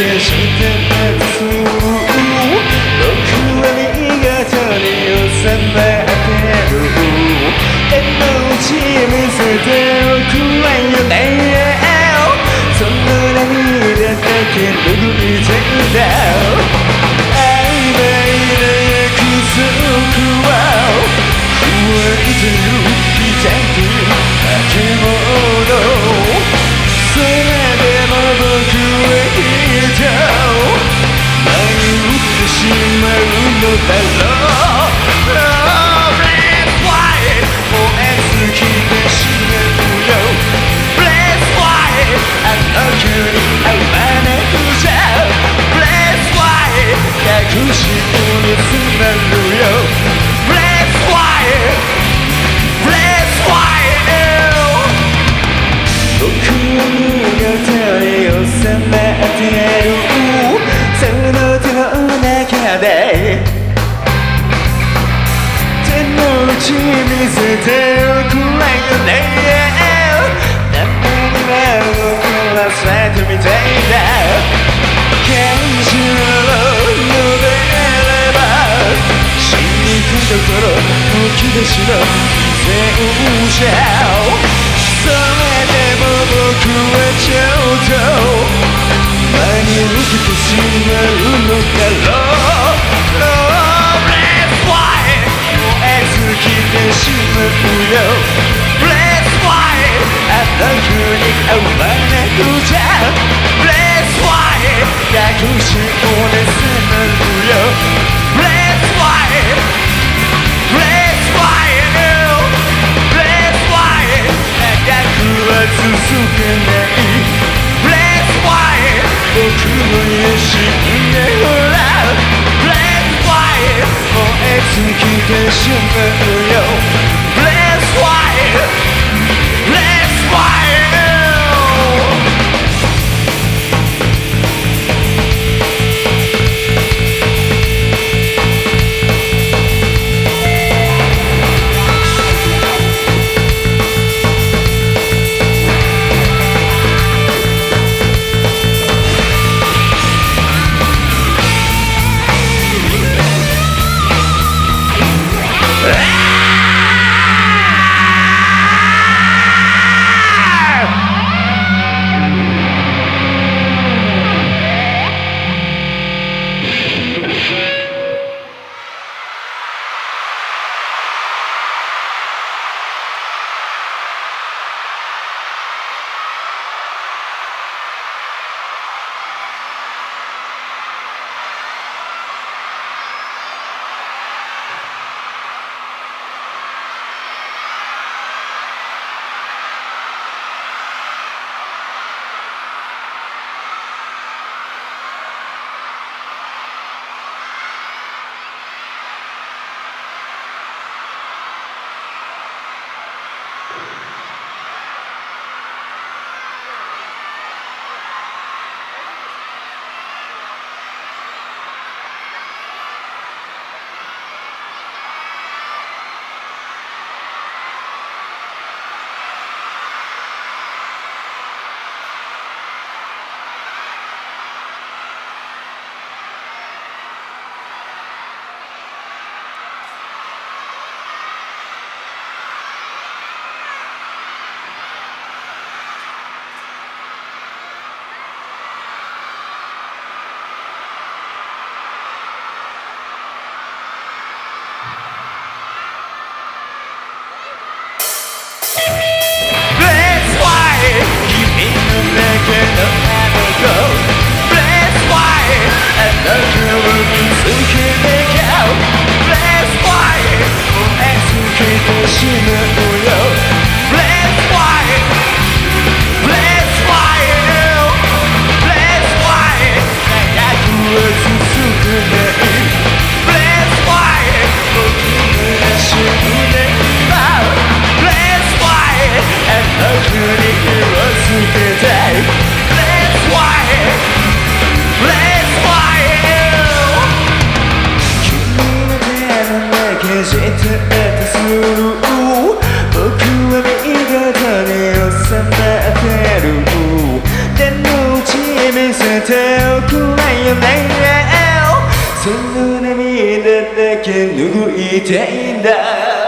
けして立つ僕は見事に収まってる手の内見せ。ておくわよその涙だけ拭いてんだ曖昧な約束は不安という痛く化け物それでも僕はと迷ってしまうのだろう。見せておく。わよねたまには怒らせてみたいんだ感情を述べれば死にたところむき出しの犠牲者それでも僕はちょっと真に受けてし日に会わなくちゃ Bless why 隠しをねせまるよ Bless why 見せておくれよね。そんな涙だけ拭いていいんだ。